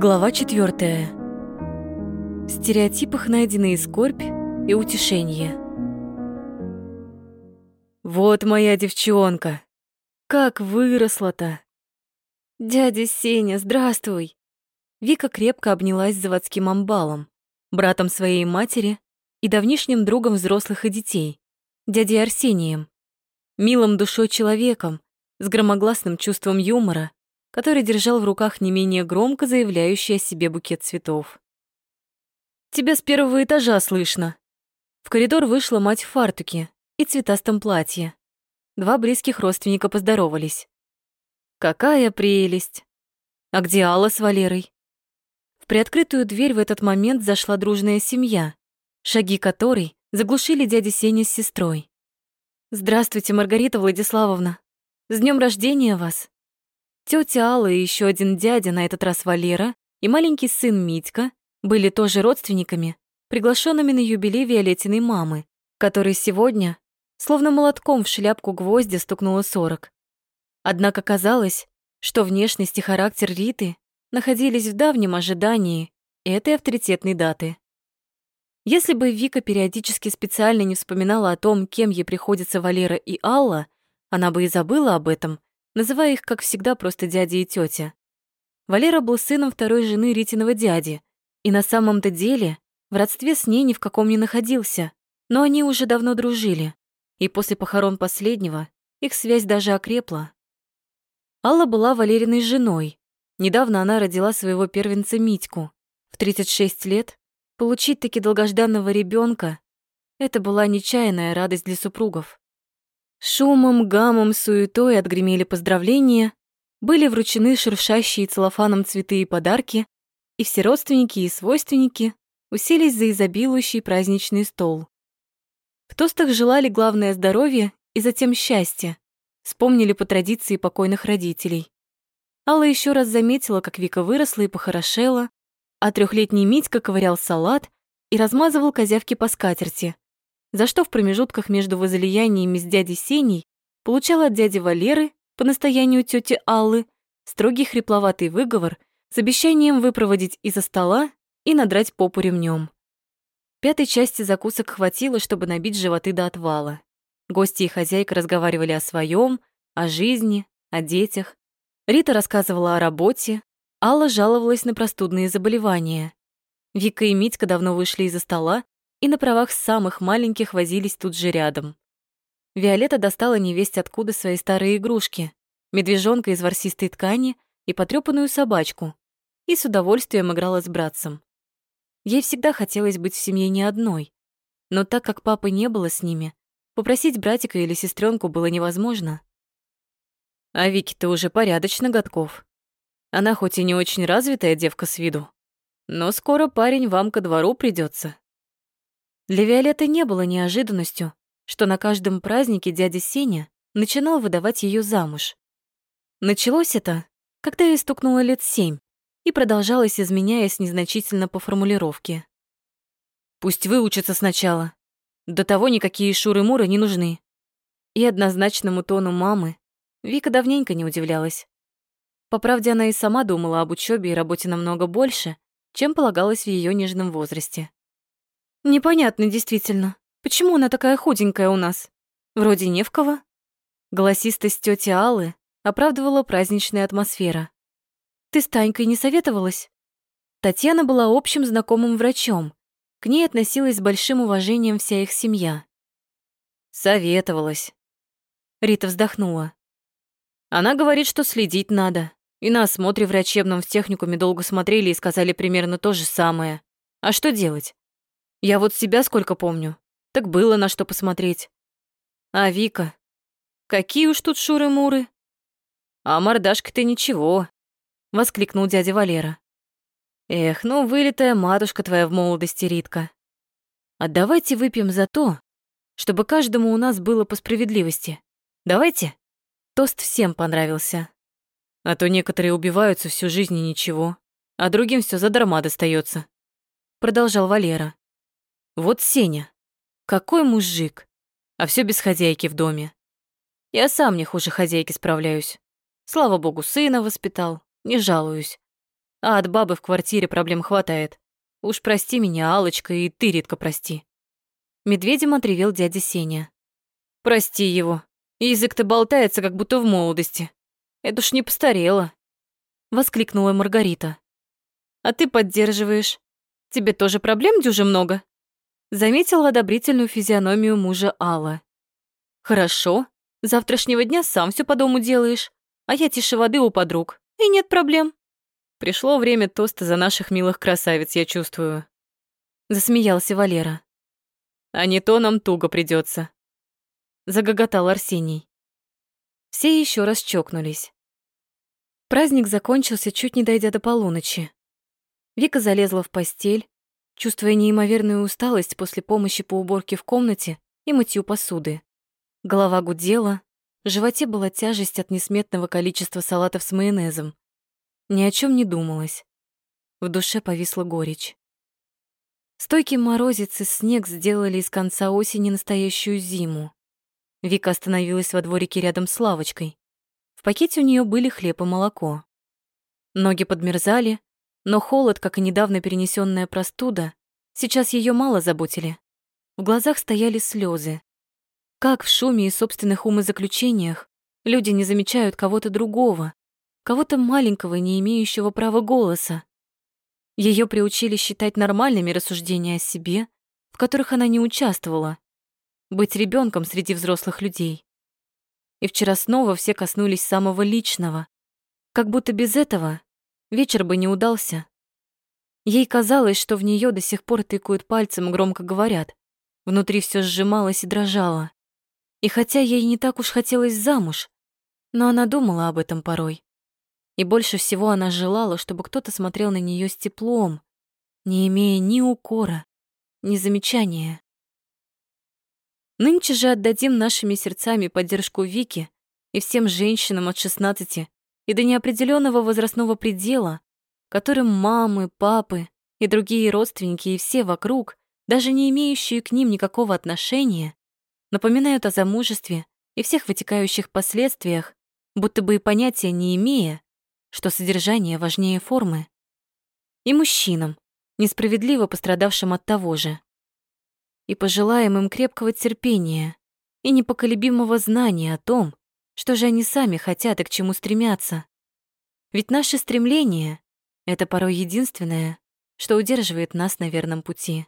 Глава четвертая. В стереотипах найдены и скорбь, и утешение. Вот моя девчонка. Как выросла-то. Дядя Сеня, здравствуй. Вика крепко обнялась с заводским амбалом, братом своей матери и давнишним другом взрослых и детей, дядей Арсением, милым душой человеком, с громогласным чувством юмора, который держал в руках не менее громко заявляющий о себе букет цветов. «Тебя с первого этажа слышно!» В коридор вышла мать в фартуке и цветастом платье. Два близких родственника поздоровались. «Какая прелесть! А где Алла с Валерой?» В приоткрытую дверь в этот момент зашла дружная семья, шаги которой заглушили дядя Сеня с сестрой. «Здравствуйте, Маргарита Владиславовна! С днем рождения вас!» Тётя Алла и ещё один дядя, на этот раз Валера, и маленький сын Митька были тоже родственниками, приглашенными на юбилей Виолеттиной мамы, которой сегодня, словно молотком в шляпку гвоздя, стукнуло сорок. Однако казалось, что внешность и характер Риты находились в давнем ожидании этой авторитетной даты. Если бы Вика периодически специально не вспоминала о том, кем ей приходится Валера и Алла, она бы и забыла об этом называя их, как всегда, просто дядя и тетя. Валера был сыном второй жены Ритиного дяди, и на самом-то деле в родстве с ней ни в каком не находился, но они уже давно дружили, и после похорон последнего их связь даже окрепла. Алла была Валериной женой. Недавно она родила своего первенца Митьку. В 36 лет получить таки долгожданного ребенка это была нечаянная радость для супругов. Шумом, гамом, суетой отгремели поздравления, были вручены шуршащие целлофаном цветы и подарки, и все родственники и свойственники уселись за изобилующий праздничный стол. В тостах желали главное здоровье и затем счастье, вспомнили по традиции покойных родителей. Алла еще раз заметила, как Вика выросла и похорошела, а трехлетний Митька ковырял салат и размазывал козявки по скатерти, за что в промежутках между возлияниями с дядей Сеней получала от дяди Валеры по настоянию тети Аллы строгий хрипловатый выговор с обещанием выпроводить из-за стола и надрать попу ремнем. Пятой части закусок хватило, чтобы набить животы до отвала. Гости и хозяйка разговаривали о своем, о жизни, о детях. Рита рассказывала о работе, Алла жаловалась на простудные заболевания. Вика и Митька давно вышли из-за стола и на правах самых маленьких возились тут же рядом. Виолетта достала невесть откуда свои старые игрушки, медвежонка из ворсистой ткани и потрёпанную собачку, и с удовольствием играла с братцем. Ей всегда хотелось быть в семье не одной, но так как папы не было с ними, попросить братика или сестренку было невозможно. А Вики-то уже порядочно годков. Она хоть и не очень развитая девка с виду, но скоро парень вам ко двору придется. Для Виолетты не было неожиданностью, что на каждом празднике дядя Сеня начинал выдавать ее замуж. Началось это, когда ей стукнуло лет семь, и продолжалось, изменяясь незначительно по формулировке. «Пусть выучится сначала. До того никакие шуры-муры не нужны». И однозначному тону мамы Вика давненько не удивлялась. По правде, она и сама думала об учебе и работе намного больше, чем полагалось в ее нежном возрасте. Непонятно действительно, почему она такая худенькая у нас? Вроде не в кого. Голосистость тети Аллы оправдывала праздничная атмосфера. Ты с Танькой не советовалась? Татьяна была общим знакомым врачом. К ней относилась с большим уважением вся их семья. Советовалась. Рита вздохнула. Она говорит, что следить надо. И на осмотре врачебном в техникуме долго смотрели и сказали примерно то же самое. А что делать? Я вот себя сколько помню. Так было на что посмотреть. А Вика? Какие уж тут шуры-муры. А мордашка-то ничего, воскликнул дядя Валера. Эх, ну вылитая матушка твоя в молодости, Ритка. А давайте выпьем за то, чтобы каждому у нас было по справедливости. Давайте? Тост всем понравился. А то некоторые убиваются всю жизнь и ничего, а другим все задарма достается. Продолжал Валера. Вот Сеня. Какой мужик. А все без хозяйки в доме. Я сам не хуже хозяйки справляюсь. Слава богу, сына воспитал. Не жалуюсь. А от бабы в квартире проблем хватает. Уж прости меня, алочка и ты редко прости. Медведем отревел дядя Сеня. Прости его. Язык-то болтается, как будто в молодости. Это уж не постарело. Воскликнула Маргарита. А ты поддерживаешь. Тебе тоже проблем дюже много? Заметила одобрительную физиономию мужа Алла. Хорошо. Завтрашнего дня сам все по дому делаешь, а я тише воды у подруг. И нет проблем. Пришло время тоста за наших милых красавиц, я чувствую. Засмеялся Валера. А не то нам туго придется. Загоготал Арсений. Все еще раз чокнулись. Праздник закончился, чуть не дойдя до полуночи. Вика залезла в постель, чувствуя неимоверную усталость после помощи по уборке в комнате и мытью посуды. Голова гудела, в животе была тяжесть от несметного количества салатов с майонезом. Ни о чем не думалось. В душе повисла горечь. Стойкий морозец и снег сделали из конца осени настоящую зиму. Вика остановилась во дворике рядом с лавочкой. В пакете у нее были хлеб и молоко. Ноги подмерзали, но холод, как и недавно перенесенная простуда, сейчас ее мало заботили. В глазах стояли слезы. Как в шуме и собственных умозаключениях люди не замечают кого-то другого, кого-то маленького, не имеющего права голоса. Ее приучили считать нормальными рассуждения о себе, в которых она не участвовала, быть ребенком среди взрослых людей. И вчера снова все коснулись самого личного, как будто без этого вечер бы не удался. Ей казалось, что в нее до сих пор тыкают пальцем и громко говорят. Внутри все сжималось и дрожало. И хотя ей не так уж хотелось замуж, но она думала об этом порой. И больше всего она желала, чтобы кто-то смотрел на нее с теплом, не имея ни укора, ни замечания. Нынче же отдадим нашими сердцами поддержку Вике и всем женщинам от 16 и до неопределенного возрастного предела, которым мамы, папы и другие родственники и все вокруг, даже не имеющие к ним никакого отношения, напоминают о замужестве и всех вытекающих последствиях, будто бы и понятия не имея, что содержание важнее формы. И мужчинам, несправедливо пострадавшим от того же. И пожелаем им крепкого терпения и непоколебимого знания о том, что же они сами хотят и к чему стремятся. Ведь наше стремление — это порой единственное, что удерживает нас на верном пути.